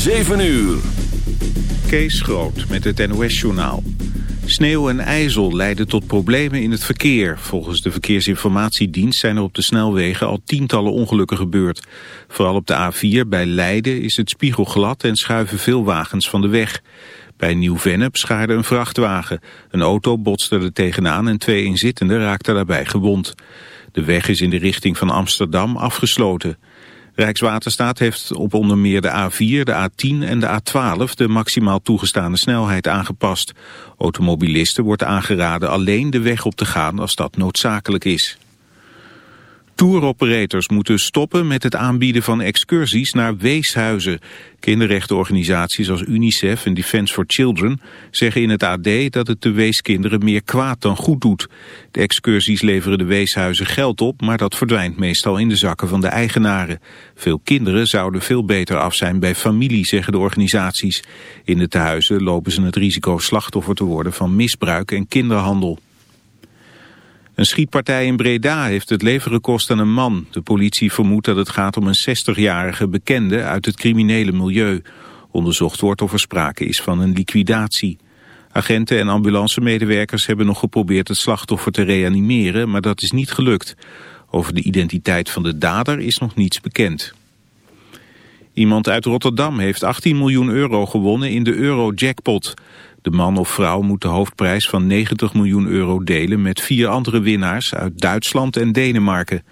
7 uur. Kees Groot met het NOS-journaal. Sneeuw en ijzel leiden tot problemen in het verkeer. Volgens de Verkeersinformatiedienst zijn er op de snelwegen al tientallen ongelukken gebeurd. Vooral op de A4 bij Leiden is het spiegelglad en schuiven veel wagens van de weg. Bij Nieuw-Vennep schaarde een vrachtwagen. Een auto botste er tegenaan en twee inzittenden raakten daarbij gewond. De weg is in de richting van Amsterdam afgesloten. Rijkswaterstaat heeft op onder meer de A4, de A10 en de A12 de maximaal toegestane snelheid aangepast. Automobilisten wordt aangeraden alleen de weg op te gaan als dat noodzakelijk is. Touroperators moeten stoppen met het aanbieden van excursies naar weeshuizen. Kinderrechtenorganisaties als UNICEF en Defence for Children zeggen in het AD dat het de weeskinderen meer kwaad dan goed doet. De excursies leveren de weeshuizen geld op, maar dat verdwijnt meestal in de zakken van de eigenaren. Veel kinderen zouden veel beter af zijn bij familie, zeggen de organisaties. In de tehuizen lopen ze het risico slachtoffer te worden van misbruik en kinderhandel. Een schietpartij in Breda heeft het leven gekost aan een man. De politie vermoedt dat het gaat om een 60-jarige bekende uit het criminele milieu. Onderzocht wordt of er sprake is van een liquidatie. Agenten en ambulancemedewerkers hebben nog geprobeerd het slachtoffer te reanimeren, maar dat is niet gelukt. Over de identiteit van de dader is nog niets bekend. Iemand uit Rotterdam heeft 18 miljoen euro gewonnen in de Euro-jackpot. De man of vrouw moet de hoofdprijs van 90 miljoen euro delen met vier andere winnaars uit Duitsland en Denemarken.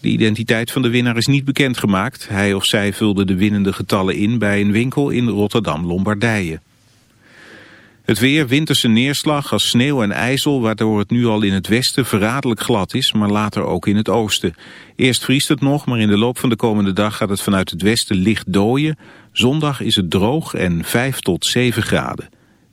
De identiteit van de winnaar is niet bekendgemaakt. Hij of zij vulde de winnende getallen in bij een winkel in Rotterdam-Lombardije. Het weer, winterse neerslag als sneeuw en ijzel... waardoor het nu al in het westen verraderlijk glad is... maar later ook in het oosten. Eerst vriest het nog, maar in de loop van de komende dag... gaat het vanuit het westen licht dooien. Zondag is het droog en 5 tot 7 graden.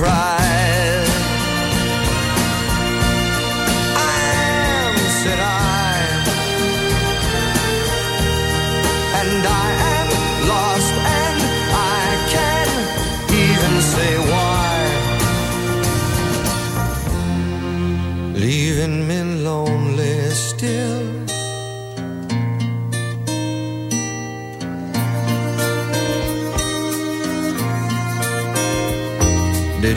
Am,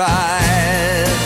Am,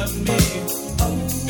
of me. Oh.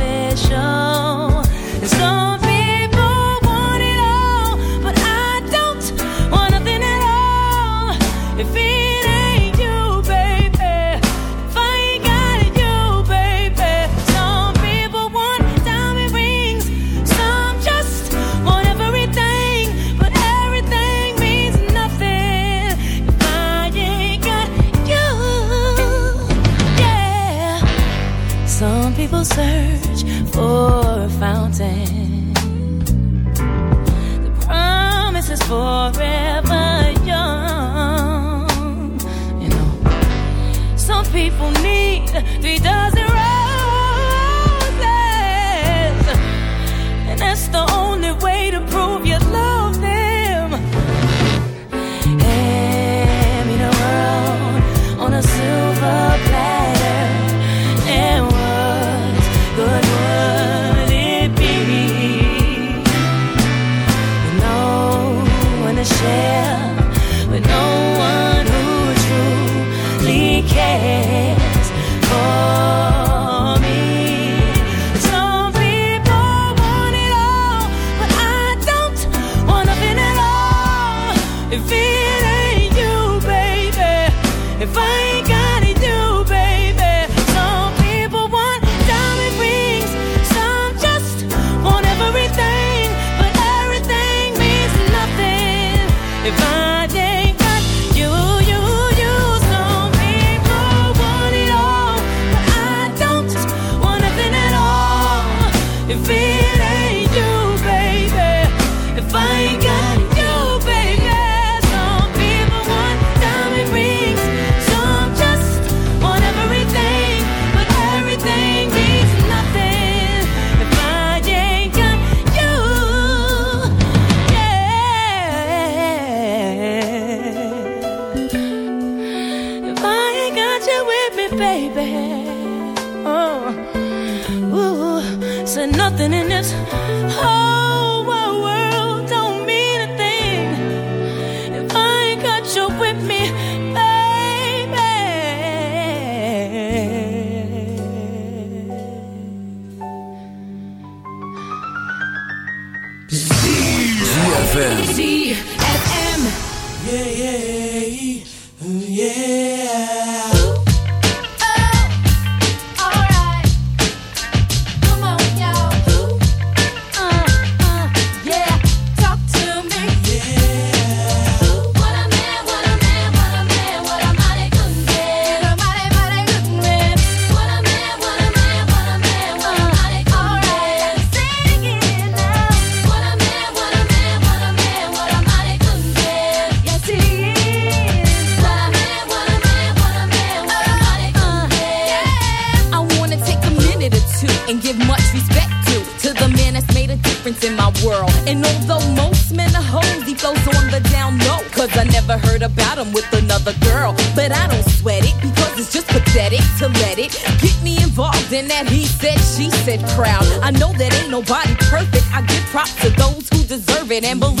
In that he said, she said crowd. I know that ain't nobody perfect. I give props to those who deserve it. And believe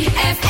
ZFM.